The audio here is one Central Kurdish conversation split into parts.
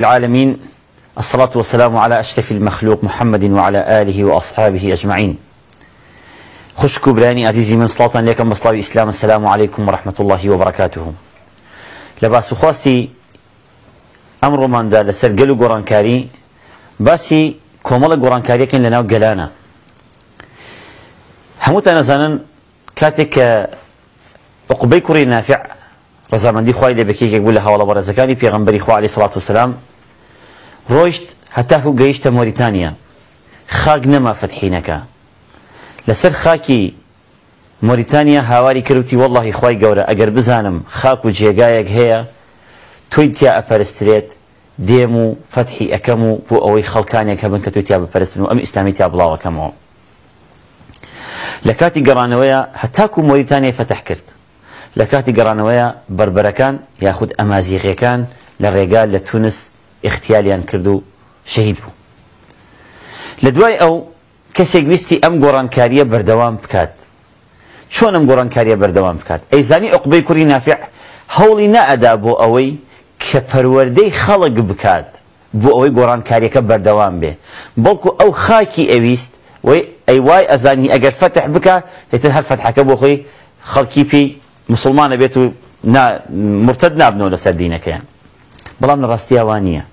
العالمين الصلاة والسلام على أشرف المخلوق محمد وعلى آله وأصحابه أجمعين خش كبراني عزيزي من صلاة لكم مصلاة إسلام السلام عليكم ورحمة الله وبركاته لباس خاصي أمر من دا لسر قلو قرانكاري باسي كومل قرانكاري كن لناو قلانا أنا نزانا كاتك عقبي كوري نافع رزامندی دي خوالي لبكيك يقول لها والله برزكاني في غنبري صلوات صلاة والسلام ڕۆیشت هەتاکو گەیشتە مۆریتانیا خاک نەما فتحینەکە لەسەر خاکی مۆریتانیا هاواری کردی وەڵی خی گەورە ئەگەر بزانم خاک و جێگایەک هەیە توی تیا ئەپەرسترێت دێم و فتحی ئەەکەم و بۆ ئەوەی خەڵکانێک هەبن کە توی تیا بپەرستن و ئەم ئیسلامی تیا بڵاوەکەمەوە لە کاتی گەڕانەوەیە هەتاکو مۆریتانیا فتح کرد لە کاتی گەڕانەوەیە بربەرەکان یاخود ئەمازیغیەکان لە ڕێگا لە تونس اختیالیان کرد و شەهید بوو لە دوای ئەو کەسێک ویستی ئەم گۆڕانکاریە بەردەوام بکات چۆن ئەم گۆڕانکاریە بەردەوام بکات ئەیزانی عقبەی کوری نافع هەوڵی نەئەدا بۆ ئەوەی کە پەروەردەی خەڵک بکات بۆ ئەوەی گۆڕانکاریەکە بەردەوام بێ بەڵکو ئەو خاکی ئەویست وی ئەی وای ئەزانی ئەگەر فتح بکە هێتە هەر فتحەکە بۆ خۆی خەڵکی پێی مسلمانە بێت و مرتد نابنەوە لەسەر دینەکەیان بەڵام لە ڕاستیاوان نییە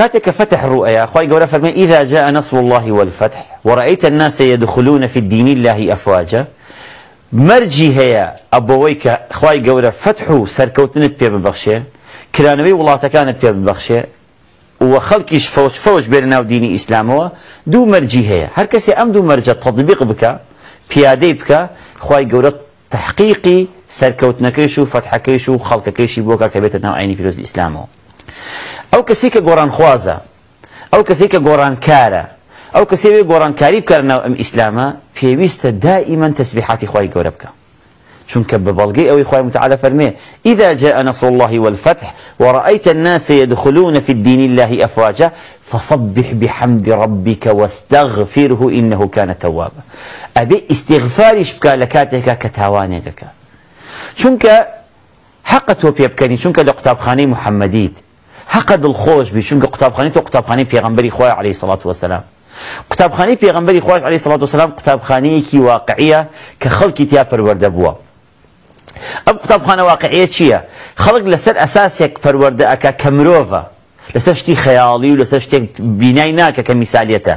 كاتك فتح الرؤيا أخوي قولا فرمي إذا جاء نصر الله والفتح ورأيت الناس يدخلون في الدين الله أفواجا مرجي هي أبويك أخوي قولا فتحوا سركوتنت في ببخشي كرانوي والله تكانت في ببخشي وخلقش فوج فوج بيننا وديني هو دو مرجي هي هركسي أم دو مرجة تطبيق بك پیاده بکە أخوي قولا تحقيقي سركوتنا كيشو فتحەکەیش و خەڵکەکەیشی بۆکە کە بێتە ناو عینی پیرۆزی خوازه، او کسی که ئەو کاره، او کسی که کەسێوی گۆڕانکاری بکە ام اسلاما ئیسلامە دائما تسبیحاتی خواهی خی که. چون که ببلغي أو إخواني متعالی فرمي إذا جاء نصر الله والفتح ورأيت الناس يدخلون في الدين الله أفواجا فصبح بحمد ربك واستغفره إنه كان توابا أبي استغفاري شبكا لكاتك كتاوانيك چونك حقته بيبكني که لقتاب خاني محمديد حق دڵخۆش بی چونکە قوتابخانەی تۆ قوتابخانەی پێغمبەری خۆی عليه سڵات وسلام قوتابخانەی پێغمبەری خۆش عليه سڵات وسلام قوتابخانەیەکی واقعیە کە خەڵکی تیا پەروەردە بووە ئەم قوتابخانە واقعەیە چییە خەڵک لەسەر ئەساسێک پەروەردە ئەکا کە مرۆڤە لەسەر شتی خەیاڵی و لەسەر شتێک بینای ناکە کە میساالێتە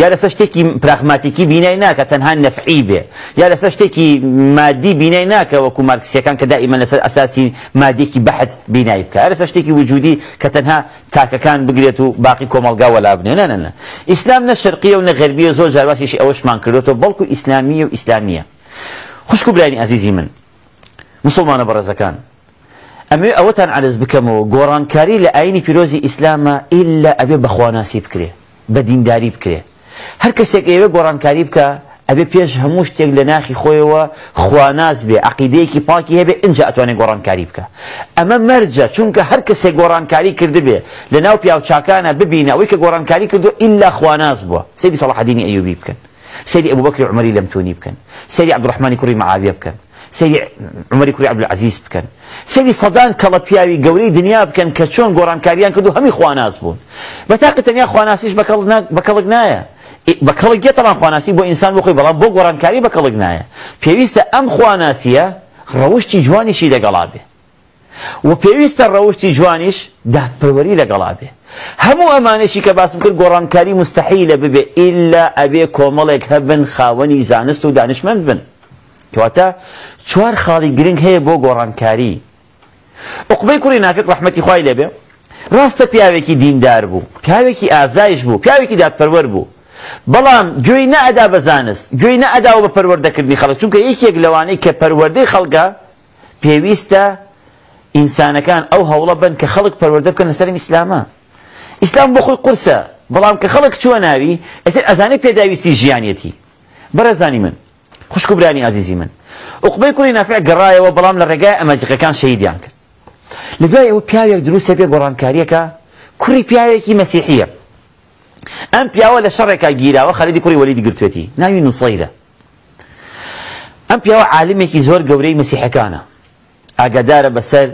یا لەسەر شتێکی پراخماتیکی بینای ناکە تەنها نەفعی بێ یا لەسەر شتێکی مادی بینای ناکە وەکو مارکسیەکان کە دائیمە لەسەر ئەساسی مادیکی بەحد بینایی بکە لەسەر شتێکی وجودی کە تەنها تاکەکان بگرێت و باقی کۆمەلگا وەلا بنێنە نە ئیسلام نە شەرقیە و نەغەربیە زۆر جارواسیشی ئەوەشمان کردێتەوە بەڵکو ئیسلامیە و ئیسلامیە خوشک و برانی ئازیزی من مسلمانە بەڕێزەکان ئەمێ ئەوەتان عرز بکەمەوە گۆڕانکاری لە ئاینی پیرۆزی ئیسلامە ئللا ئەبێ بەخواناسی بکرێ بە دینداری بکرێ هەر کەسێک ئێوە إيوه گۆڕانکاری بکە ئەبێ پێش هەموو شتێک لە لناخي خۆیەوە خواناز بێ عقیدەیەکی پاکی هەبێ ئنج ئەتوانێت گۆڕانکاری بکە ئەمە مەرجە چونکە هەر کەسێک گۆڕانکاری کردبێ لە ناو پیاوچاکانە ببینەوەی کە كاري کردو الا خواناز سيدي صلاح الدين ئەیوبی بکەن سيدي أبو بكر عمري لم توني سيدي عبد الرحمن كريم عابي بك سری عمەری کوری عبل عزیز بکەن سری سەدان کەڵە پیاوی گەورەی دنیا بکەن کە چۆن گۆڕانکاریان کرد و هەمی خواناز بوون بەتاقی تەنیا خواناسیش بە کەڵک نایە بە کەڵک گێتەمان خواناسی بۆ ئینسان بخۆی بەڵام بۆ گۆڕانکاری بە کەڵک نایە پێویستە ئەم خواناسیە ڕەوشی جوانیشی لەگەڵا بێ و پێویستە ڕەوشی جوانیش دادپەروەری لەگەڵا بێ هەموو ئەمانێکی کە باسم کرد گۆڕانکاری مستحیلە ببێ ئللا ئەبێ کۆمەڵێک هەبن خاوەنی زانست و دانیشمەند بن کەواتە چوار خاڵی گرنگ هەیە بۆ گۆڕانکاری عقبەی کوڕی نافق ڕەحمەتی خوای لێبێ ڕاستە پیاوێکی دیندار بوو پیاوێکی ئازایش بوو پیاوێکی دادپەروەر بوو بەڵام گوێی نەئەدا بە زانست گوێی نەئەداوە بە پەروەردەکردنی خەڵک چونکە یەکێک لەوانەی کە پەروەردەی خەڵکە پێویستە ئینسانەکان ئەو هەوڵە بن کە خەڵک پەروەردە بکەن لەسەرم ئیسلامە ئیسلام بۆ خۆی قورسە بەڵام کە خەڵک چوە ناوی ئەتر ئەزانەی پێداویستی ژیانەتی بەرەزانی من خوش کبرانی عزیزی من نفع کوڕی يعني و بلام بەڵام لە ڕێگای ئەمەجقەکان شەیدیان کرد او لە دوای ئەو پیاوێک دروستە پێ گۆڕانکاریەکە کوڕی پیاوێکی مەسیحیە ئەم پیاوە لە شەڕێکا گیراوە خەلیدی کوڕی وەلیدی گرتوێتی ناوی نوسەیرە ئەم پیاوە عالمێکی زۆر گەورەی مەسیحەکانە ئاگادارە بەسەر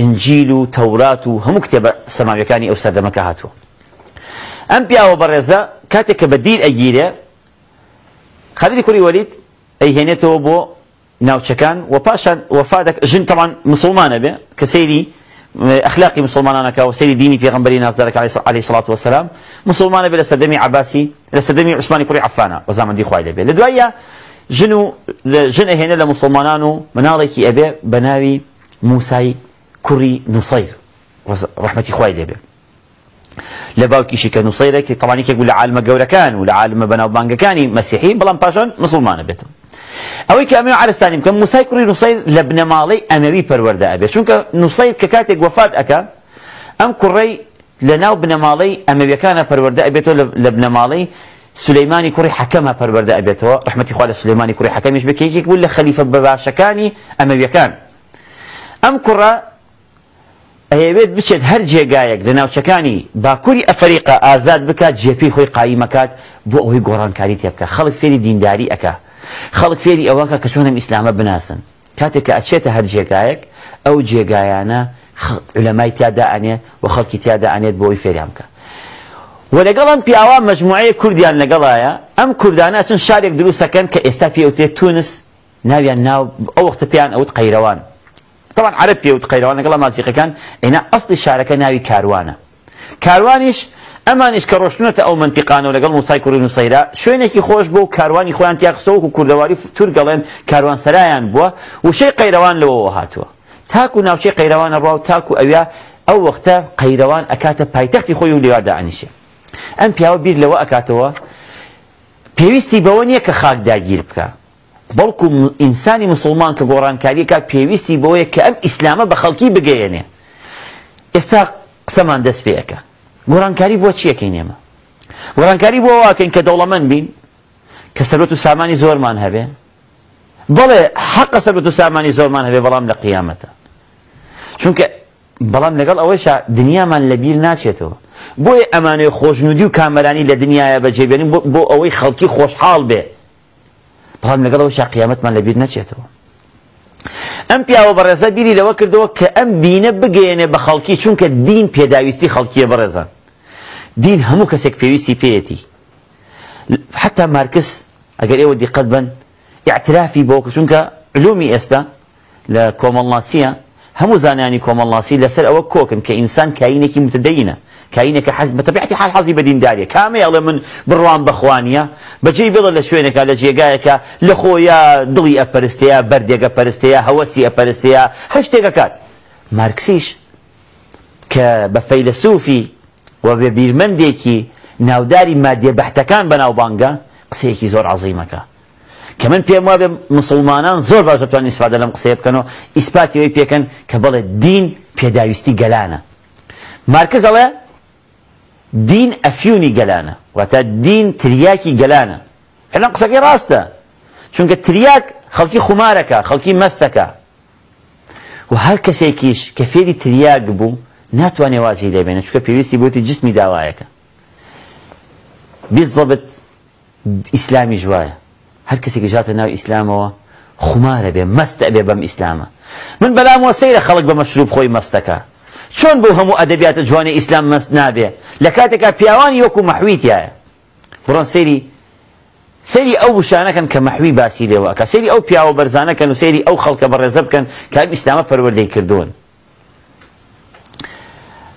ئنجیل و تەورات و هەموو کتێبە سەماویەکانی ئەو سماوی کانی ئەم پیاوە ام کاتێک برزه کاتک بدیل ئەگیرێ خالدی کوڕی ولید ئەی بو ناو ناوچەکان و پاشان وفادك جن طبعا مسلمانه به كسيري اخلاقي مسلمان انا و سەیری ديني في نازدارەکە علیه سڵات وسلام مسلمانە بێ لە سەردەمی عباسی لە عثماني عوسمانی کوڕی عەفانە دي زامەندی خوای لدويا جنو جن هنا ژن و ژن ابي لە موسي و نصير ئەبێ بە ناوی لباو کوڕی نوسەیر طبعا يقول لعالم بێ لە باوکیشی کە نوسەیرە کە تەوانێکێک و لە عالمە ئەوەی کە ئەمێ عرستانی بکەم موسای کوڕی نووسید لە بنەماڵەی ئەمەوی پەروەەردە ئەبێ چونکە نووسید کە کاتێک وفات ئەکە ئەم کوڕی لە ناو بنەماڵەی ئەمەویەکانە پەروەەردە ئەبێتەوە لە بنەماڵەی سلەیمانی کوڕی حەکەمە پەروەەردە ئەبێتەوە ڕحمەتی خوا لە سلەیمانی کوڕی حەکەمیش بکەیەک بوو لە خەلیفە بەباشەکانی ئەمەویەکان ئەم کوڕە ئەیەوێت بچێت هەر جێگایەک لە ناوچەکانی باکووری ئەفریقا ئازاد بکات جێپی خۆی قایمەکات بۆ ئەوەی گۆڕانکاری تێبکە خەڵک فێری دینداری ئەکە خەڵک فێری ئەوەکە کە چۆنم ئیسلامە بناسن کاتێک کە ئەچێتە هەر جێگایەک ئەو جێگایانە لەمای تیادا ئەنێ و خەڵکی تیادا ئەنێت بۆی فێریان بکە و لەگەڵم پیاوا مجموعەیە کوردیان لەگەڵایە ئەم کوردانە چون شارێک دروستەکەن کە ئێستا پێوتێت تونس ناویان ناو ئەو وەختە پێیان ئەوت قەیرەوان طبعا عرب پێوت قەیرەوان لەگەڵ مازیقەکان ئێنا ئەسڵی شارەکە ناوی کاروانە کاروانیش ئەمانیش کە ڕۆشتونەتە ئەو منتیقانەوە لەگەڵ موسای کوردن و سەیرا شوێنێکی خۆش بۆ و کاروانی خۆیان تیاقسەوەک و کوردەواری تور گەڵێن کاروانسەرایان بووە وشەی قەیرەوان لەوەوە هاتووە تاکو ناوچەی قەیرەوانە ڕاو تاکو ئەویا ئەو وەختە قەیرەوان ئەکاتە پایتەختی خۆی و لێوادانیشە ئەم پیاوە بیر لەوە ئەکاتەوە پێویستی بەوە نییە کە خاک داگیر بکە بەڵکو ئینسانی مسلمان کە گۆڕانکاریەکە پێویستی بەوەیە کە ئەم ئیسلامە بە خەڵکی بگەیەنێ ئێستا قسەمان دەست پێەکە گۆڕانکاری بۆ چیەکەین ئێمە گۆڕانکاری بۆ واکەین کە دەوڵەمەند بین کە سەرۆت و سامانی زۆرمان هەبێ بڵێ حەقە سەرۆت و سامانی زۆرمان هەبێ بەڵام لە قیامەتە چونکە بەڵام لەگەڵ ئەوەیش دنیامان لەبیر ناچێتەوە بۆیە ئەمانەیە خۆشنودی و کامەرانی لە دنیاە بەجێبێنین بۆ ئەوەی خەڵکی خۆشحاڵ بێ بەڵام لەگەڵ ئەوەش قیامەتمان لەبیر نەچێتەوە ئەم پیاوە بەڕێزە بیری لەوە کردەوە کە ئەم دینە بگەێنێ بە خەڵکی چونکە دین پێداویستی خەڵکیە بەڕێزان دين همو كسك في سيبيتي حتى ماركس اگر ايوه دي قدبا اعترافي بوك شنك علومي استا لكوم الله سيا همو زانياني كوم الله سيا لسر او كوكن كإنسان كاينكي متدينة كاينك حزب طبيعتي حال حظي بدين داريا كامي يلا من بروان بخوانيا بجي بيض الله شوينك على جي قايك لخويا ضلي ابرستيا بردي ابرستيا هوسي ابرستيا هشتيكات ماركسيش كبفيلسوفي و بێ بیرمەندێکی ناوداری مادیە بەحتەکان بەناوبانگە قسەیەکی زۆر عظیمەکە کە من پێم وابێ مسلمانان زۆر باش دەتوان ئیسفادە لەم قسەیە بکەنەوە ئیسپاتی ئەوەی پێکەن کە بڵێ دین پێداویستی گەلانە مارکز ئەڵێ دین ئەفیونی گەلانە واتە دین تریاکی گەلانە هێنا قسەکەی ڕاستە چونکە تریاک خەڵکی خمارەکە خەڵکی مەستەکە و هەر کەسێکیش کە فێری تریاک بوو ناتوانێ واجی دەبێنە چکە پێویستی بۆتی جسمی داوایەکە بزڵبت ئیسلامی ژوایە هەر کەسێکی ژاتە ناو ئیسلامەوە خمارە بێ مەستە ئەبێ بەم ئیسلامە من بەلام وە سەیرە خەڵک بە مەشروب خۆی مەستەکە چۆن بۆ هەموو ئەدەبیاتە جوانی ئیسلام مەست نابێ لە کاتێکا پیاوانی وەکو مەحویتیایە بڕۆن سەیری سری ئەو وشانەکەن کە مەحوی باسی لێوەکە سری ئەو پیاوە بەرزانەکەن و سری ئەو خەڵکە بەڕێزە بکەن کە ئیسلامە پەروەردەی کردوون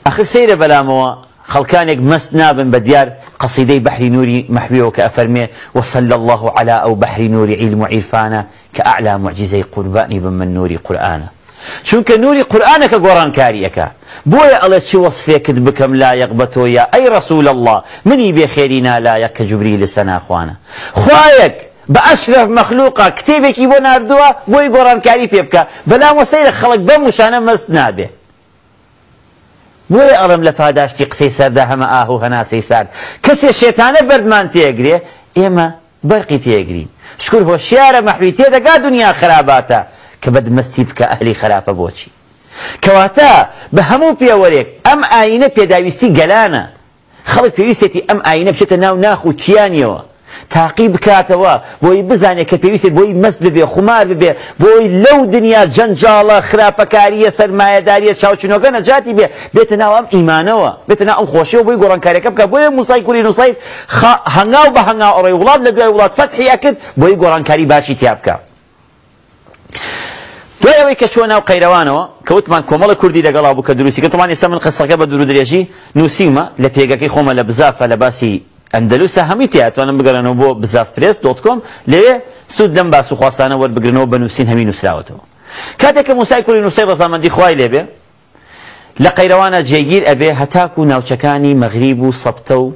آخر سەیرە بلا خەڵکانێک مەست نابن بن دیار قصيدي بحر نوري محبيه كأفرمي وصلى الله على أو بحر نوري علم عرفانا كأعلى معجزي قرباني من نوري قرآنا چونك نوري قرآنك قرآن كاريك بويا الله شي وصفه كذبكم لا يقبتو يا أي رسول الله مني بخيرنا لا يك جبريل السنة أخوانا خوايك بأشرف مخلوقة كتيبك يبون أردوها بوي قرآن كاري بيبكا بلا وسيل خلق بمشانا به بۆیە ئەڵم لە پاداشتی قسەی سەردا هەمە ئاه و هەناسەی سار کەسێ شێتانە بەردمان تێگرێ ئێمە بەرقی تێگرین شکر هۆشیارە مەحوی تێدەگا دنیا خراپاتە کە بەدمەستی بکە ئەهلی خراپە بۆچی کەواتە بە هەموو پێوەرێک ئەم ئاینە پێداویستی گەلانە خەڵک پێویستێتی ئەم ئاینە بچێتە ناو ناخ و کیانیەوە تاقی بکاتەوە بۆی بزانێت کە پێویستێت بۆی مەس ببێ خمار ببێ بۆی لەو دنیا جەنجاڵە خراپەکاریە سەرمایەداریە چاوچنۆکە نەجاتی بێ بێتە ناوام ئیمانەوە بێتە ناو ئەم خۆشیەوە بۆی گۆڕانکاریەکە بکە بۆیە موسای کوری نووسای هەنگاو بە هەنگاو ئەڕێ وڵات لە دوای وڵات فەتحیا کرد بۆی گۆڕانکاری باشی تیا بکە دوای ئەوەی کە چۆن ناو قەیرەوانەوە کەوتمان کۆمەڵە کوردی لەگەڵا بوو کە دروستی کە تۆمان ئێستا من قسەکە بە دوور درێژی نووسیمە لە پێگەکەی خۆمە لە بزافە لە باسی ئەندەلوسە هەمیتی هاتوانم بگەڕێنەوە بۆ بزاف پرس دوت کم لیه سود دم با باس و خواستانە وەربگرنەوە بە نووسین هەمی نووسراوەتەوە کاتێک کە موسای کولی نووسی ڕزامەندی خوای لێبێ لە قەیرەوانە جێگیر ئەبێ هەتاک و ناوچەکانی مەغریب و سەبتە و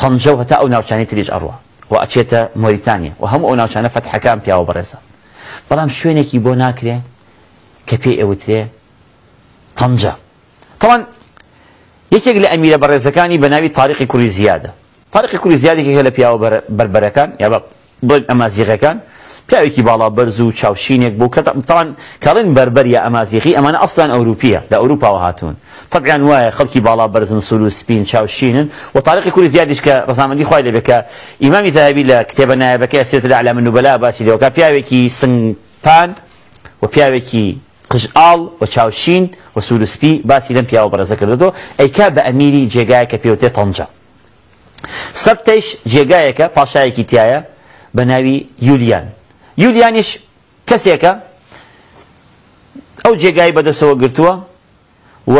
تەنجە و هەتا ئەو ناوچانی تریش ئەڕوە و آتشیت موریتانیا و هەموو ئەو فتح کام پیاوە بەڕێزە بەڵام شوێنێکی بۆ ناکرێ کە پێی ئەوترێ تەنجە تەوان یەکێک لە ئەمیرە بەڕێزەکانی بەناوی تاریقی کوری زیادە تاریقی کوری زیادێکێکە لە پیاوە بربەرەکان یا بڵ ئەمازیغەکان پیاوێکی باڵا بەرز و چاوشینێک بوو کە تەڵان کاڵێن بربەریە ئەمازیخی ئەمانە ئەسلان ئەوروپیە لە ئەوروپاوە هاتوون طبعاً وایە خەڵکی باڵا بەرزن سول و سپین چاوشینن و تاریقی کوری زیادیش کە ڕزامەندی خوای لێبێکە ئیمامی تەهبی لە کتێبە نایەبەکە سێت لە عەلە منوبەلا باسی لەوەکە پیاوێکی سنگپان و پیاوێکی قشعاڵ و چاوشین و سودسپی باسی دو ای که با امیری جگای که پیوته تنجا سبتش جگای که پاشای که تیایا بناوی یولیان که او جگای بده سوا گرتووە و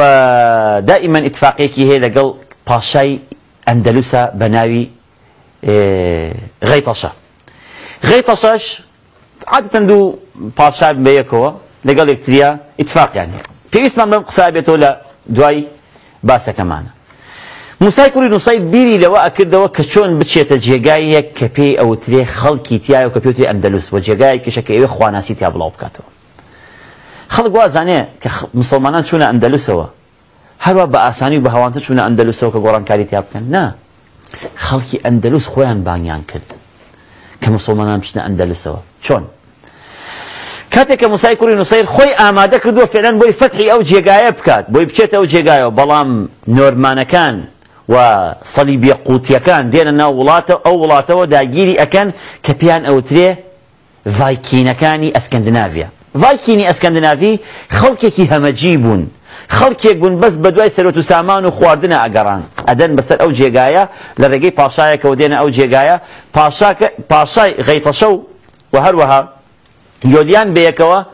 اتفاقی که هی لگل پاشای اندلوسا بناوی اه، غیطاشا غیطاشاش عادتا دو پاشای پاشا لەگەڵ یەکتریا ئیتفاقیان هەیە پێویستمان بەم قسا بێتەوە لە دوای باسەکەمانە موسای کوری نووسید بیری لەوە ئەکردەوە کە چۆن بچێتە جێگایەک کە پێی ئەوترێ خەڵکی تایە و کە پێوتی ئەندەلووس بۆ جێگایە کشەکە ئێوێ خواناسی تیا بڵاو بکاتەوە خەڵک وازانێ کە مسلمانان چوونە ئەندەلووسەوە هەروە بە ئاسانی و بە هەوانتە چوونە ئەندەلووسەوە کە گۆڕانکاری تیا بکەن نا خەڵکی ئەندەلووس خۆیان بانیان کرد کە مسلمانان بچنە ئەندەلووسەوە چۆن كاتك مساي كوري نصير خوي آماده كردو فعلا بوي فتحي او جيغايب كات بوي بچت او جيغايب بلام نورمانا كان و صليبية قوتيا كان دينا ناو ولاتا او ولاتا و دا جيري اكان كبيان او تري فايكينا كاني اسكندنافيا فايكيني اسكندنافي خلقكي همجيبون خلقك بون بس بدوي سروت سامان و خواردنا اقران ادن بس او جيغايا لرقي باشايا كودينا او جيغايا باشاك باشاي غيطشو وهروها وهر جۆدیان بەیەکەوە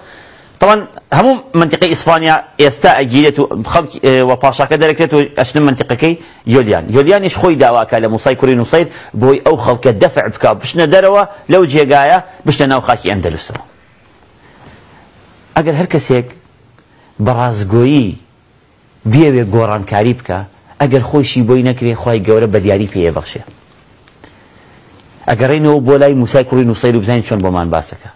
طبعا هەموو منطقی ئیسپانیا ئێستا ئەگیرێت و خەڵک و پاشاکە دەرەکرێت و ئەشن منطقەکەی یۆلیان یۆلیانیش خۆی داواکە لە موسای کوری نووسید بۆی ئەو خەڵکە دەفع بکە بشنە دەرەوە لەو جێگایە بشتە ناو خاکی ئەندەلوسەوە ئەگەر هەر کەسێک بەڕازگۆیی بێوێ گۆڕانکاری بکە ئەگەر خۆشی بۆی نەکرێ خی گەورە بە دیاری پێبەخشێ ئەگەڕێنەوە بۆ لای موسای کوری نووسید و بزانین چۆن بۆمان باسەکە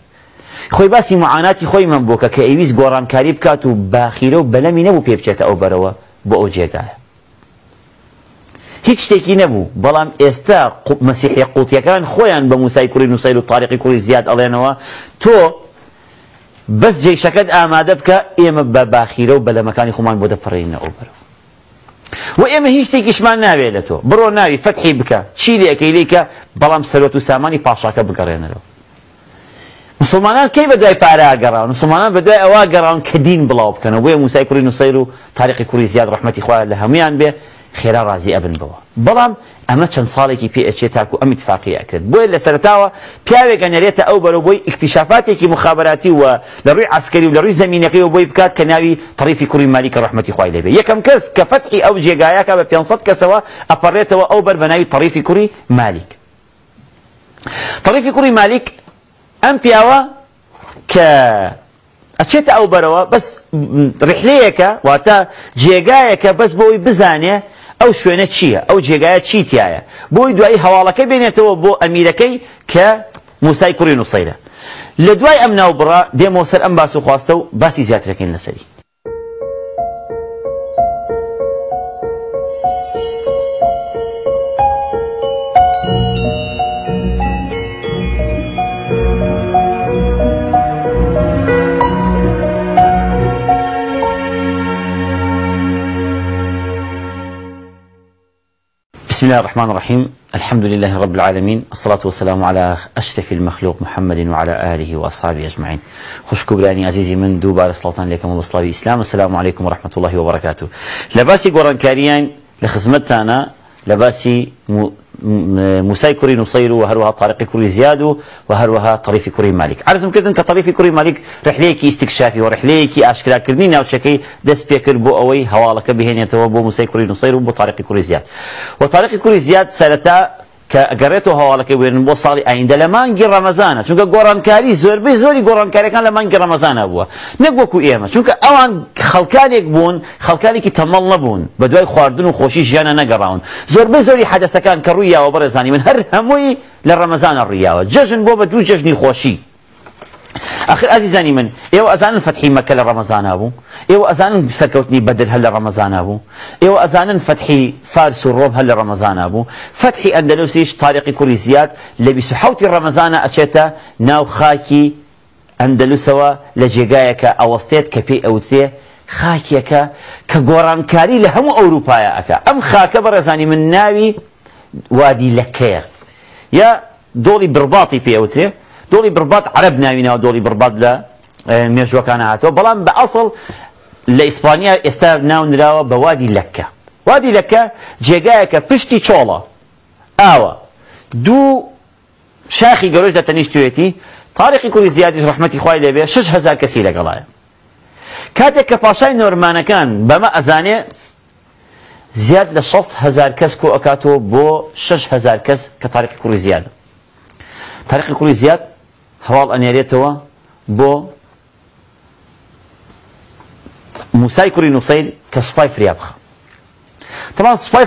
خۆی باسی معاناتی خۆی من بووکە کە ئەویست گۆڕانکاری بکات و باخیرە و بەلەمی نەبوو پێ بچێتە ئەو بەرەوە بۆ ئەو جێگایە هیچ شتێکی نەبوو بەڵام ئێستا مەسیحی قوتیەکان خۆیان بە موسای کوری نووسیل و تاریقی کوری زیاد ئەڵێنەوە تۆ بەس جێشەکەت ئامادە بکە ئێمە بە باخیرە و بەلەمەکانی خۆمان بۆ دەپەڕێنە ئەو بەرەوە و ئێمە هیچ شتێکیشمان ناوێت لە تۆ بڕۆ ناوی فەتحی بکە چی لێەکەی لێکە بەڵام سەرۆت و سامانی پاشاکە بگەڕێنەوە مسلمانان کی بدای پاره گەڕاون مسلمانان بدای ئەوا گەڕاون کە دین بڵاو بکەنەوە بۆیە موسای کوری نوسەیر و تاریقی کوری زیاد ڕەحمەتی خوا لە هەمویان بێ خێرا ڕازی ئەبن بەوە بەڵام ئەمە چەند ساڵێکی پێئچێت تاکو ئەم اتفاقی ئەکرد بۆیە لە سەرتاوە پیاوێک ئەنەرێتە ئەو بەرەو بۆی اکتشافاتێکی مخابراتی وە لە ڕووی عسکەری و لە ڕووی زمینەکەی و بۆی بکات کە ناوی تەریفی کوری مالیکە ڕەحمەتی خوای لێبێ یەکەم کەس کە فەتحی ئەو جێگایەکە بە 500 کەسەوە ئەپەڕێتەوە ئەو بەر بە ناوی تەریفی کوری مالیک تەریفی کوری مالیک ئەم پیاوە کە ئەچێتە ئەو بەرەوە بەس ڕحلەیەکە واتە جێگایەکە بەس بۆی بزانێ ئەو شوێنە چییە ئەو جێگایە چیتیایە بۆی دوایی هەواڵەکە بێنێتەوە بۆ ئەمیرەکەی کە موسای کوڕی نووسەیرە لە دوای ئەم ناوبڕە دێمەوە سەر ئەم باس و خواستە و باسی زیاترەکەین لەسەری بسم الله الرحمن الرحيم الحمد لله رب العالمين الصلاة والسلام على أشرف المخلوق محمد وعلى آله وأصحابه أجمعين خوش كبراني عزيزي من دوبار سلطان لكم وبصلاة الإسلام السلام عليكم ورحمة الله وبركاته لباسي قران كاريان لخزمتنا لباسي موساي كوري نصيرو وهروها طارق كوري زيادو وهروها طريف كوري مالك عرزم كردن كطريف كوري مالك رحليكي استكشافي ورحليكي اشكرا كردين او شكي دس بيكر بو اوي هوالك بهين يتوا بو موساي كوري نصيرو وبو طارق كوري زياد وطارق كوري زياد سالتا کە ئەگەڕێتەوە هەواڵەکە وێنن بۆ ساڵی ئایندە لە مانگی ڕەمەزانە چونکە گۆڕانکاری زۆربەی زۆری گۆڕانکاریەکان لە مانگی ڕەمەزانە بووە نەک وەکو ئێمە چونکە ئەوان خەڵکانێک بوون خەڵکانێکی تەمەڵ نەبوون بە دوای خواردن و خۆشی ژیانە نەگەڕاون زۆربەی زۆری حەدەسەکان کە ڕوویاوە بەڕێزانی من هەر هەمووی لە ڕەمەزانە ڕیاوە جەژن بۆ بە دوو جەژنی خۆشی آخر آذیزانی من، ایو آذان فتحی مكة لرمضان ابو ایو آذان سکوتی بدل هلا رمضان ابو ایو آذان فتحی فارس و هلا هل رمضان آبوا، فتحی اندلوسیش طارق کوریزیات لبی سحوتی رمضان آشتا ناو خاكي اندلسوا لججای اوستيت كبي کپی خاكيكا كغوران كاري لهم اروپایی که، ام خاكا برزاني من ناوي وادي لكير يا دولي برباطي بي آوتیه. دۆڵی بربات عرب ناوینەوە دۆڵی بربات لە مێژوەکانە هاتەوە بەڵام بە ئەسڵ لە ئیسپانیا ئێستا ناونراوە بە وادی لەکە وادی لەکە جێگایەکە پشتی چۆڵە ئاوە دوو شاخی گەۆژ لە تەنیشتێتی تاریخی کوری زیادیش ڕحمەتی خوای لێبێ شش هزار کەسی لەگەڵایە کاتێک کە پاشای نۆرمانەکان بەمە ئەزانێ زیاد لە 6 هزار کەس کۆ ئەکاتەوە بۆ 6 هزار کەس کە تاریخی کوری زیادە تاریخی کوری زیاد هەواڵ ئەنێرێتەوە بۆ موسای کوری نوسیل کە سوپای فریا بخە تەمان سوپای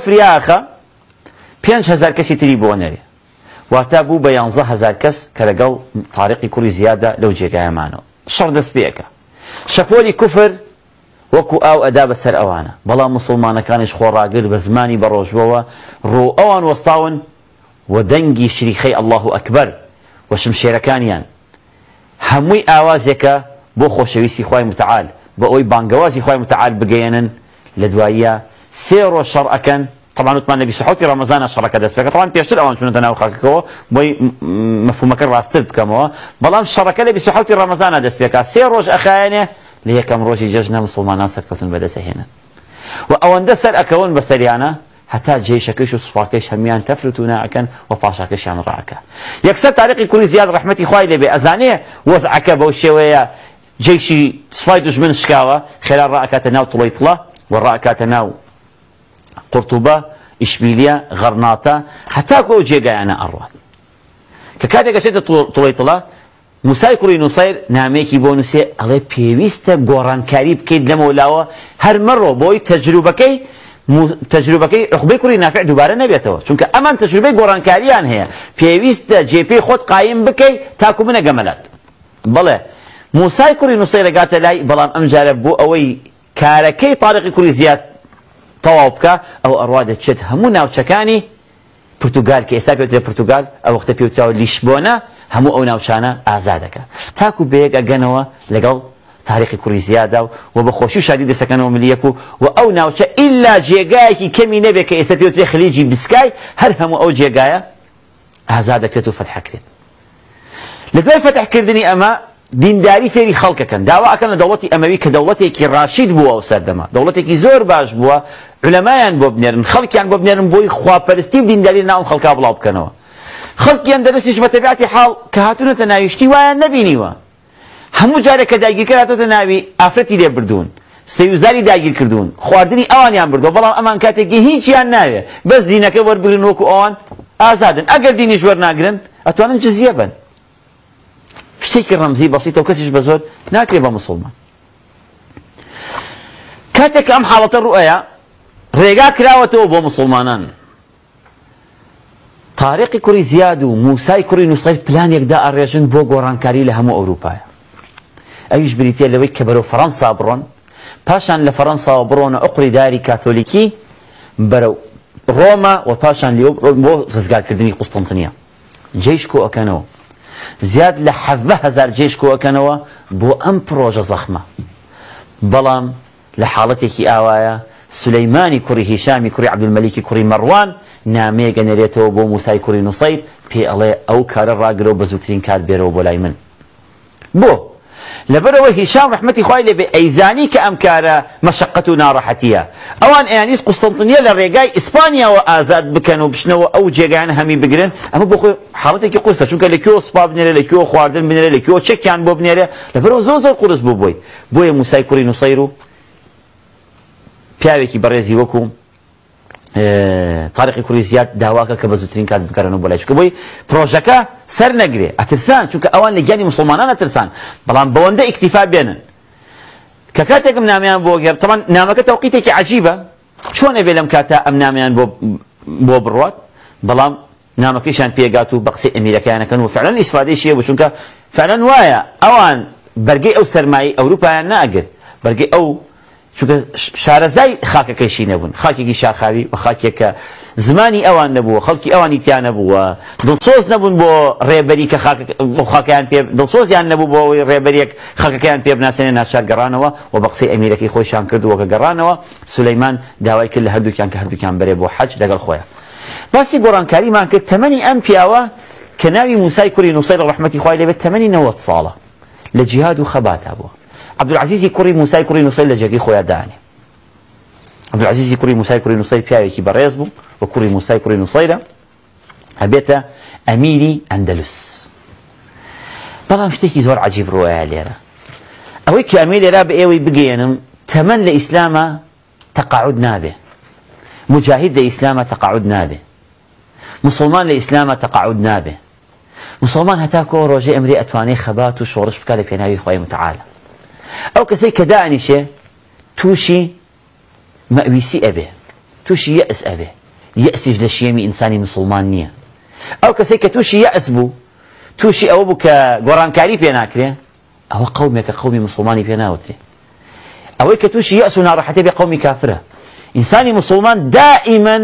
هزار كسي تري بو نەرێ واتابو بوو هزار كس کە لەگەڵ كل زيادة لو لەو جێگایەمانەوە شەڕ دەست پێەکە شەپۆلی کوفر وەکو ئاو ئەدا بەسەر ئەوانە بەڵام مسلمانەکانیش خۆڕاگر بە زمانی بە ڕۆژبەوە ڕوو رو اوان وسطاون دەنگی شريخي الله اكبر وشمشير كانيان هموي اوازك بو خوشويسي خوي متعال بو اي بانغوازي خوي متعال بجينن لدوايا سيرو شرقا طبعا اتمنى النبي صحوت رمضان الشركه دس طبعا بيشتر اول شنو تناو خاككو مي مفهومك راستر بكمو بلام الشركه لبي صحوت رمضان دس بك سيرو اخاينه اللي هي كم روشي ججنا مصومانا سكتن بدسه هنا واوندسر اكون بسريانه هەتا جێشەکەش و سوپاکەش هەمیان تەفرتونا ئەەکەن و پاشاکەشیان ڕاکە یەکسەر تاریقی کوری زیاد ڕحمەتی خوای لێبێ ئەزانێ وەزعەکە بەو شێوەیە جێشی سوپای دژمن شکاوە خێرا ڕاکاتە ناو تڵیتڵە و ڕاکاتە ناو قورتوبە ئیشبیلیە غەرناتە هەتاکۆ جێگایانە ئەڕوان کە کاتێک گەچێتە تڵیتڵە موسای کوڕی نووسیر نامێکی بۆ نووسێ ئەڵێ پێویستە گۆڕانکاری بکەیت لەمەولاوە هەر مەڕۆ بۆی تەجروبەکەی تجربەکەی عقبەی کوری نافع دووبارە نەبێتەوە چونکە ئەمان تجربەی گۆڕانکاریان هەیە پێویستە جێپی خۆت قایم بکەی تاکو منە گەمەلات بڵێ موسای کوری نووسی دەگاتە لای بەڵام ئەمجارە بۆ ئەوەی کارەکەی تاریقی کوری زیاد تەواو بکە ئەو ئەڕوا دەچێت هەموو ناوچەکانی پرتوگال کە ئێستا پێوترێت پرتوگال ئەو وەختە پێوتراوە لیشبۆنە هەموو ئەو ناوچانە ئازادەکە تاکو بەیەک ئەگەنەوە لەگەڵ تاریخی کوری زیادا و و بە خۆشی شادی دەستەکانەوە ملیەک و و ئەو ناوچە ئللا جێگایەکی کەمی نەبێت کە ئێستا پێوترێ خلیجی بیسکای هەر هەموو ئەو جێگایە ئازا دەکرێت و فەتحەکرێت لە دوای فەتحکردنی ئەمە دینداری فێری خەڵکەکەن داواکەن لە دەوڵەتی ئەمەوی کە دەوڵەتێکی ڕاشید بووە و سەردەما دەوڵەتێکی زۆر باش بووە علەمایان بۆ بنێرن خەڵکیان بۆ بنێرن بۆی خواپەرستی و دینداری ناوم خەڵکا بڵاو بکەنەوە خەڵکیان دەرسیش بە تەبیعەتی حاڵ کە هاتوونەتە ناویشتی وایە نەبینیوە هەموو جارێککە داگیرکەاتەتە ناوی ئافرەتی لێ بردوون سەویزاری داگیر کردوون خواردنی ئەوانیان بردو بەڵام ئەمان کاتێکی هیچیان ناوێ بەس دینەکە وەربگرن وەکو ئەوان ئازادن ئەگەر دینیش وەرناگرن ئەتوانن جزیە بن شتێکی ڕەمزی بەسیتەوە کەسیش بە زۆر ناکرێ بە مسلمان کاتێک ئەم حاڵەتە ڕوئەیە ڕێگا کراوەتەوە بۆ مسلمانان تارێقی کوری زیاد و موسای کوری نووسڵی پلانێکدا ئەڕێژن بۆ گۆڕانکاری لە هەموو ئەوروپایە ئەویش بریتە لەوەی کە بەرەو فەەنسا بڕۆن پاشان لە فەەنسا بڕۆنە ئەقری داری کاتۆلیکی بەرەو ڕۆما و پاشان لێ بۆ ڕزگارکردنی قوستنتنیە جێش کۆەکەنەوە زیاد لە حهزار جێش کۆەکەنەوە بۆ ئەم پرۆژە زەخمە بەڵام لە حاڵەتێکی ئاوایە سلەیمانی کوڕی هیشامی کوڕی عبدمەلیکی کوڕی مەڕوان نامەیەگە نەرێتەوە بۆ موسای کوڕی نووسید پێ ئەڵێ ئەو کارە ڕاگرەوە بە زووترین کار بێرەوە بۆ لای من بۆ لبرو هشام رحمتي خوي لبي ايزاني كامكارا مشقه ناراحتيه اوان انيس قسطنطينيه لريغاي اسبانيا وازاد بكنو بشنو او جيغان همي بگرن اما بخو حالتي كي قرصه چونكه لكيو سبا بنيره لكيو خواردن بنيره لكيو چكيان بو بنيره لبرو زور زور قرص بو بوي بوي موسى كوري نصيرو پیاوێکی بەڕێزی وەکوم تاریخی کوری زیاد داواکە کە بە زووترین کات بکارن و بۆ لایچکە بۆی پرۆژەکە سەر نەگرێ ئەترسان چونکە ئەوان لە گیانی مسلمانان ئەترسان بەڵام بەوەندە ئیکتیفا بێنن کە کاتێکم نامیان بۆ گێ تەمان نامەکە تەوقیتێکی عجیبە چۆنە بێ لەم کاتە ئەم نامیان بۆ بڕات بەڵام نامەکەیشان پێگات و بەقسی ئەمیرەکانەکەن و فعلەن ئیسفادەیشیە بچونکە فعلەن وایە ئەوان بەرگەی ئەو سەرمایی ئەوروپایان ناگرت بەرگی ئەو چونکە شارەزای خاکەکەشی نەبوون خاکێکی شاخاوی بە خاکێکە زمانی ئەوان نەبووە خەڵکی ئەوانی تیان نەبووە دڵسۆز نەبوون بۆ ڕێبەری کە خاکیان پێ دڵسۆزیان نەبوو بۆ ئەوی ڕێبەرێک خەکەکەیان پێ بناسێنە ناچار گەڕانەوە و بە قسەی ئەمیرەکەی خۆشیان کردووە کە گەڕانەوە سولەیمان داوای کرد لە هەردووکیان کە هەردووکیان بەرێ بۆ حەج لەگەڵ خۆیان باسی گۆڕانکاریمان کرد تەمەنی ئەم پیاوە کە ناوی موسای کوری نووسەی ڕەحمەتی خوای لەبێت تەمەنی 90 ساڵە لە جیهاد و خەباتا بووە عبد العزيز كوري موساي كوري نصي لجاكي خويا داني عبد العزيز كوري موساي كوري نصي فيها كي بريز بو وكوري موساي كوري نصيرا هبيتا اميري اندلس بلا مشتكي زور عجيب رواه ليرا اويك يا اميري راب ايوي بجينم تمن لاسلام تقعد نابه مجاهد لاسلام تقعد نابه مسلمان لاسلام تقعد نابه مسلمان هتاكو روجي امري اتواني خبات وشورش بكالي في ناوي خوي متعالي او کسی که دانیشه توشی مەویسی ئەبێ توشی یأس ئەبێ یەسیش لە انسانی ئینسانی مسلمان نییە ئەو کەسەی کە تووشی یەس بوو تووشی ئەوە بوو کە گۆڕانکاری پێ او قومی که قومی مسلمانی پێ ناوتێ ئەوەی که توشی یأس و ناڕەحەتێ بێ قومی کافره انسانی مسلمان دائما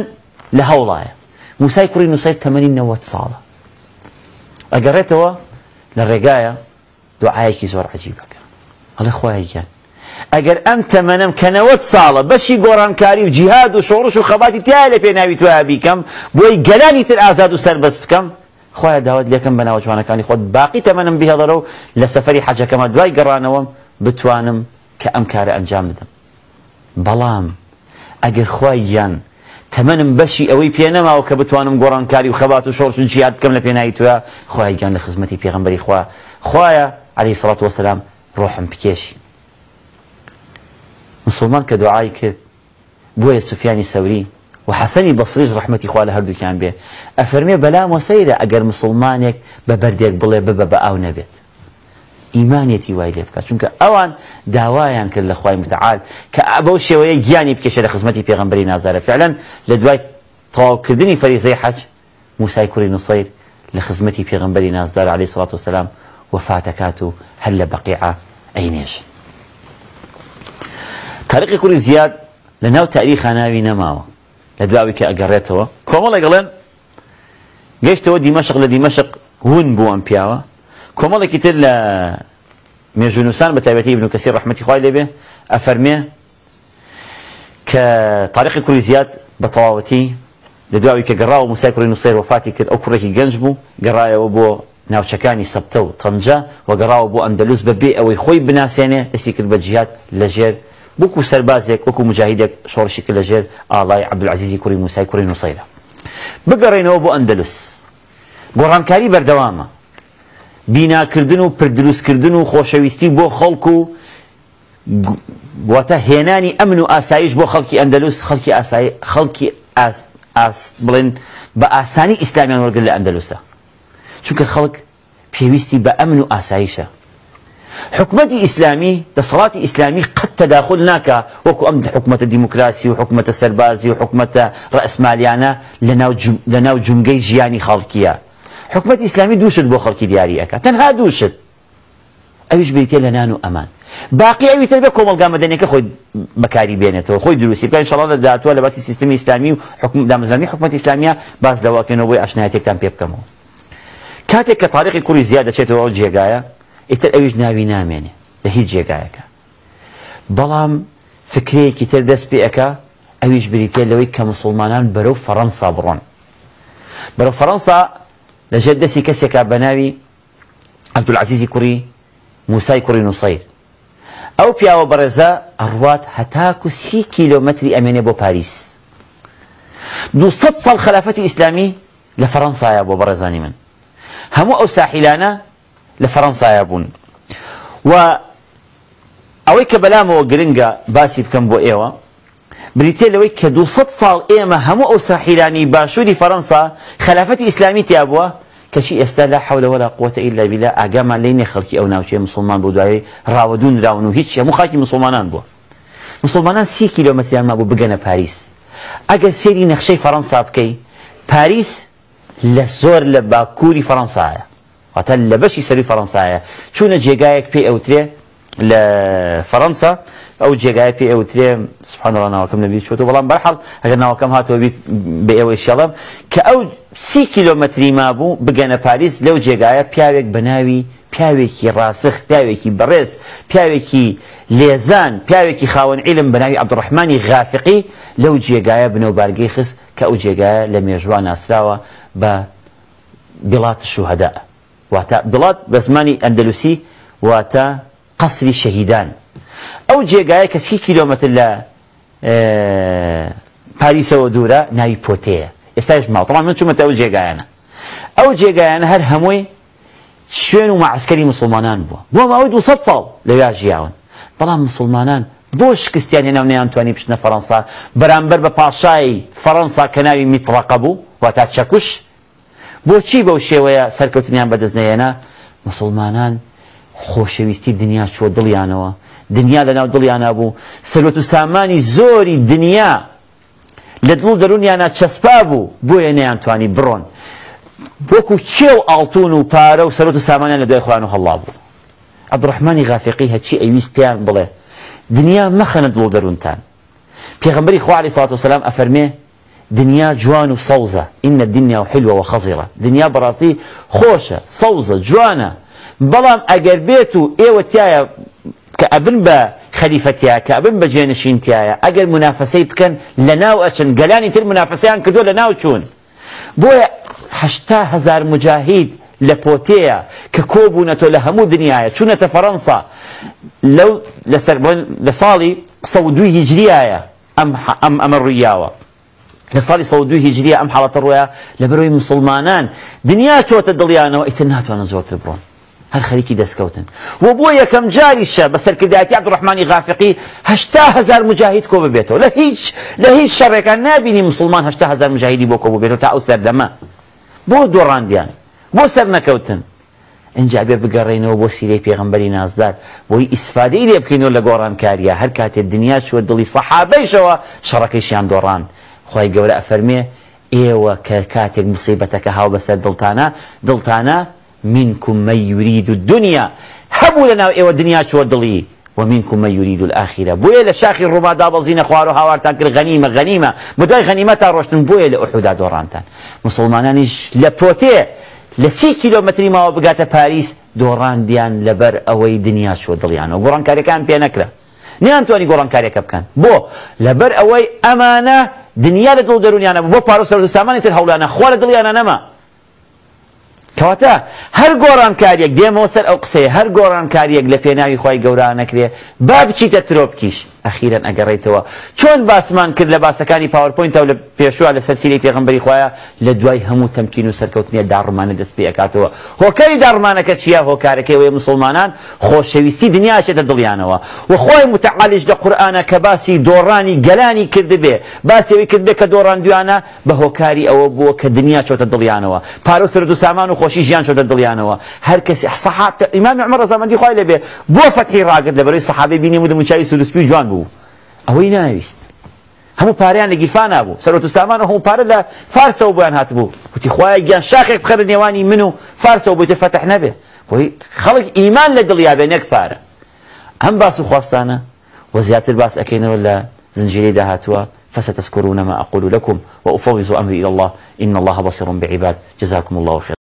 لە هەوڵایە موسای کوڕی نووسی تەمەنی نەوەت ساڵە ئەگەڕێتەوە لە ڕێگایە دوعاەکی زۆر عجیبه ئەڵێ خوایگەن ئەگەر ئەم تەمەنم کەنەوەت ساڵە بەشی گۆڕانکاری و جیهاد و شۆڕش و خەباتی تای لە پێناوی توە بیکەم بۆی گەلانی تر ئازاد و سربەست بکەم خۆیان داوت لەکەم بەناوە جوانەکانی خۆت باقی تەمەنم بهێڵەرە و لە سەفری حەجەکەمە دوای گەڕانەوەم بتوانم کە ئەم کارە ئەنجام بدەم بەڵام ئەگەر خوایان تەمەنم بەشی ئەوەی پێنەماوە کە بتوانم گۆڕانکاری و خەبات و شۆڕشن چیاد بکەم لە پێناوی توە خوایگەان لە خزمەتی پێغمبەری خوا خوایە عليه سڵات وسلام روحم بكيشي مسلمان کە دوعای سفياني سوري وحسني سەوری رحمتي حەسەنی بەسریش كان به افرمي بلا بێ ئەفەرمێ مسلمانك وەسەیرە ئەگەر مسلمانێک بە بەردێک بڵێ ببە بە ئاو نەبێت ئیمانێتی وای لێ كل چونکە متعال كابو بەو شێوەیە بكيشي لخزمتي في غنبري پێغمبەری فعلا لدواي طاو تەواوکردنی فريزي حج موسى کوری نصير لخزمتي في غنبري نازدار عليه الصلاة والسلام وفاتكاتو هل بقيعه ئەینێشن تاریقی کوری زیاد لە ناو تاریخا ناوی نەماوە لە دواوی کە ئەگەڕێتەوە کۆمەڵێک گەڵێن گەشتەوە دیمەشق لە دیمەشق هون بوو ئەم پیاوە کۆمەڵێکی تر لە مێژونوسان بە تایبەتی بن و کەسی ڕحمەتی خی لێبێ ئەفەرمێ کە تاریخی کوری زیاد بە تەواوەتی لە دواوی کە گەڕا و موسای کوڕی نووسەر وفاتی کرد ئەو کوڕێکی گەنج بوو گەڕایەوە بۆ ناوچەکانی سەبتە و تەنجە وەگەڕاوە بۆ ئەندەلووس بەبێ ئەوەی خۆی بناسیێنێ دەستی کرد بە جیهات لەژێر بکو سەربازێک وەکو مجاهیدێک شۆڕشی کرد لەژێر ئاڵای عبدولعزیزی کوری موسای کوری نووسیرە بگەڕێنەوە بۆ ئەندەلووس گۆڕانکاری بەردەوامە بیناکردن و پردروستکردن و خۆشەویستی بۆ خەڵکو و واتە هێنانی ئەمن و ئاسایش بۆ خەڵکی ئەندەلووس خەڵکی ئاسایی خەڵکی ئاس بڵێن بە ئاسانی ئیسلامیان وەرگن لە ئەندەلووسە چونکە خەڵک پێویستی بە ئەمن و ئاساییشە حکومەتی ئیسلامی دەسەڵاتی ئیسلامی قەت تەداخل ناکە وەکو ئەم حکومەتە دیموکراسی و حکومەتە سەربازی و حکومەتە ڕئسمالیانە لە ناو جونگەی ژیانی خەڵکیە حکومەت ئیسلامی دووشت بۆ خەڵکی دیاریەکە تەنها دووشت ئەوش بیتێ لە نان و ئەمان باقی ئەوی تر بە کۆمەلگا مەدەنەکە خۆی بەکاری بێنێتەوە خۆی دروستی پێ شڵە دەداتوە لە باسی سیستمی ئیسلامی و حکوم دامزانی حکومەت ئیسلامیە باس لەواکەنەوە بۆی ئاشنایەتێکتان پێ بکەمەوە کاتێک کە تاریقی کوری زیاد دەچێتەوە ئەو اتر ایش نامی ناوی نامێنێ لە هیچ جێگایەکە فکری که تر دست دەست پێەکە ایش بریتیل لوی که مسلمانان بەرەو فەەنسا بڕۆن بەرەو فرانسه لجده دستی کسی که بنایی عەبدولعزیزی کوی موسای کوی نصیر. او ئەو پیاوە بەڕێزە ئەڕوات هەتاکو سی کیلۆمەتری ئەمێنێ بۆ پاریس دو سەد ساڵ خلافەتی ئیسلامی لە فەەنسایە بۆ بەڕێزانی من هەموو او ساحلانا لفرنسا فەڕەنسایە بوون و ئەوەی کە بەلامەوە گرنگە باسی بکەم بۆ ئێوە بریتێ لەوەی کە 200 ساڵ ئێمە هەموو ئەو ساحیلانی باشووری فەڕەنسا خلافەتی ئیسلامی تیا بووە کەچی لا حول ولا قوة إلا بالله ئاگامان لێ نیە او ئەو ناوچێ مسلمان بۆ دوایێ ڕاوەدون راون و هیچ هەموو مسلمانان بووە مسلمانان سی کیلۆمەتریان مابوو بگەنە پاریس ئەگەر سێری نەخشەی فەڕەنسا بکەی پاریس لسور لباكوري فرنسايا وتل لبشي سري فرنسايا شون جيغايك بي او تري لفرنسا او جيغايك بي او تري سبحان الله ناوكم نبيت شوتو بلان برحل اغير ناوكم هاتو بي او اشيالا كاو سي كيلومتري مابو بو بغانا باريس لو جيغايك بياوك بناوي پیاوێکی ڕاسخ پیاوێکی بەڕێز پیاوێکی لێزان پیاوێکی خاوەن عیلم بەناوی عبدڕحمانی غافقی لەو جێگایە بنەوبارگەی خست کە ئەو جێگایە لە مێژوان ناسراوە بە بڵات شوهدا واتە بڵات بە زمانی ئەندەلوسی واتە قەسری شەهیدان ئەو جێگایە کە سی کیلۆمەتر لە پاریسەوە دوورە ناوی پۆتەیە ئێستاش ماڵ تەڵام من چوومەتە ئەو جێگایانە ئەو جێگایانە هەر هەمووی شوێن و معسکەری مسلمانان بووە بۆ ماوەی 200 ساڵ لەوێ ژیاون بەڵام مسلمانان بۆ شکستیانی ناو نەیانتوانی بچنە فەەنسا بەرامبەر بە پاشایی فەەنسا کە ناوی میتڕقە بوو وا تا چەکوش بۆچی بەو شێوەیە سەرکەوتنیان بەدەستنێنە مسلمانان خۆشەویستی دنیا چۆ دڵیانەوە دنیا لەناو دڵیانە بوو سەرۆت و سامانی زۆری دنیا لە دڵ دەرونیانە چەسپا بوو بۆیە نەیانتوانی بڕۆن وەکو چێو ئاڵتون و پارە و سەرەت و سامانیان لە دایخواان و هەڵا بوو عبدڕحمانی غافقی هەچی ئەویست پێیان بڵێ دنیا مەخەنت لۆ دەروونتان پێغمبەری خوارد سات وسلام ئەفەرمێ دنیا جوان و سەوزە ئینە دنیا و حلوەوە خەزیڵە دنیا بەڕاستی خۆشە سەوزە جوانە بەڵام ئەگەر بێت و ئێوە تایە کە ئەبن بە خەلیفەتیا کە ئەبن بە جێنشینتیایە ئەگەر منافەسەی بکەن لە ناو ئەچن گەلانی تر منافەسەیان کردو لە ناو چوون بۆیە هشتا هزار مجاهد لە پۆتەیە کە کۆبوونەتۆ لە هەموو دنیاە چوونەتە فەەنسا لەو لە ساڵی أم, دوی هیجریایە ئەم ئەمە ڕوویاوە لە ساڵی سە دوی هیجریە ئەم حڵەتە ڕۆیە لە بەرەوەی مسلمانان دنیا چۆتە دڵیانەوە ئیتر ناتوانە زۆرتر بڕۆن هەر خەریکی دەستکەوتن و بۆ یەکەم جاریشە بە سەرکردایەتی عبدڕحمانی غافقی هشتا هزار مجاهد کۆ ببێتەوە لە هیچ لە هیچ نبینی مسلمان هشتا هزار مجاهیدی بۆ کۆ ببێتەوە تا ئەو بۆ دۆڕاندیان بۆ سەر نەکەوتن ئەجا بێ بگەڕێنەوە بۆ سیرەی پێغمبەری نازدار بۆی ئیسفادەی لێ بکەینەوە لە گۆڕانکاریە هەر کاتێ دنیا چوە دڵی سەحابەیشەوە شەڕەکەیشیان دۆڕان خی گەورە ئەفەرمێ ئێوە کە کاتێک مسیبەتەکە هاو بەسەر دڵتانە دڵتانە منکم مە یورید و دنیا هەبوو لەناو ئێوە دنیا چوە دڵی ومنكم من يريد الآخرة بويل الشاخ الربا دابزين خوارو هاوارتان كل غنيمة غنيمة مداي غنيمة روشتن بويل لأحدا دورانتان لبوتي ل 6 مسلمانانش لبروتيه لسی کیلومتری ماوە بگاتە پاریس دۆڕاندیان لەبەر ئەوەی دنیا شوە دڵیانەوە گۆڕانکاریەکان پێ نەکرا نیانتوانی گۆڕانکاریەکە بکەن بۆ لەبەر ئەوەی ئەمانە دنیا لە دڵ دەرونیانە بۆ پارۆ سەر سامانی تر هەوڵانە خوارە دڵیانە نەما کەواتە هەر گۆڕانکاریەک دێمەوە سەر ئەو قسەیە هەر گۆڕانکاریەک لە پێناوی خی گەورانەکرێ با بچیتە ترۆپکیش ئەخیرەن ئەگەڕێتەوە چۆن باسمان کرد لە باسەکانی پاوەپۆینتەوە لە پێشوە لە سەرسیری پێغمبەری خۆیە لە دوای هەموو تەمکین و سەرکەوتنیە داڕمانە دەست پێ ئەکاتەوە هۆکاری داڕمانەکە چیە هۆکارەکەی مسلمانان خۆشەویستی دنیاشێتە دڵیانەوە و خۆی متعالیش لە قورآانە کە باسی دۆڕانی گەلانی کردبێ باسیەوەی کردبێ کە دۆڕاندویانە بە هۆکاری ئەوە بووە کە دنیا چۆتە دڵیانەوە پارۆ سرد و سامان و خۆش نەخۆشی ژیان شۆدە دڵیانەوە هر کسی حسەحات امام عمر ڕەزامەندی خوای لێبێ بۆ فەتحی ڕاگرت لە بەرەی صحابه بینی مود من چای سولوسپی جوان او اینا ناویست همو پاره لە گیرفانا ابو سرت سامان هم پاره پارە فارس او بیان هات بو وتی خوای گیان شاخێک بخەرە نێوانی من و فارسەوە بۆجێ فەتح نەبێ بۆی خەڵک ئیمان لە دڵیابێ نەک پارە ئەم باس و زیات وە زیاتر ولا زنجیری ده زنجیرەی فستذكرون ما أقول لكم وأفوز أمري إلى الله إن الله بصير بعباد جزاكم الله خير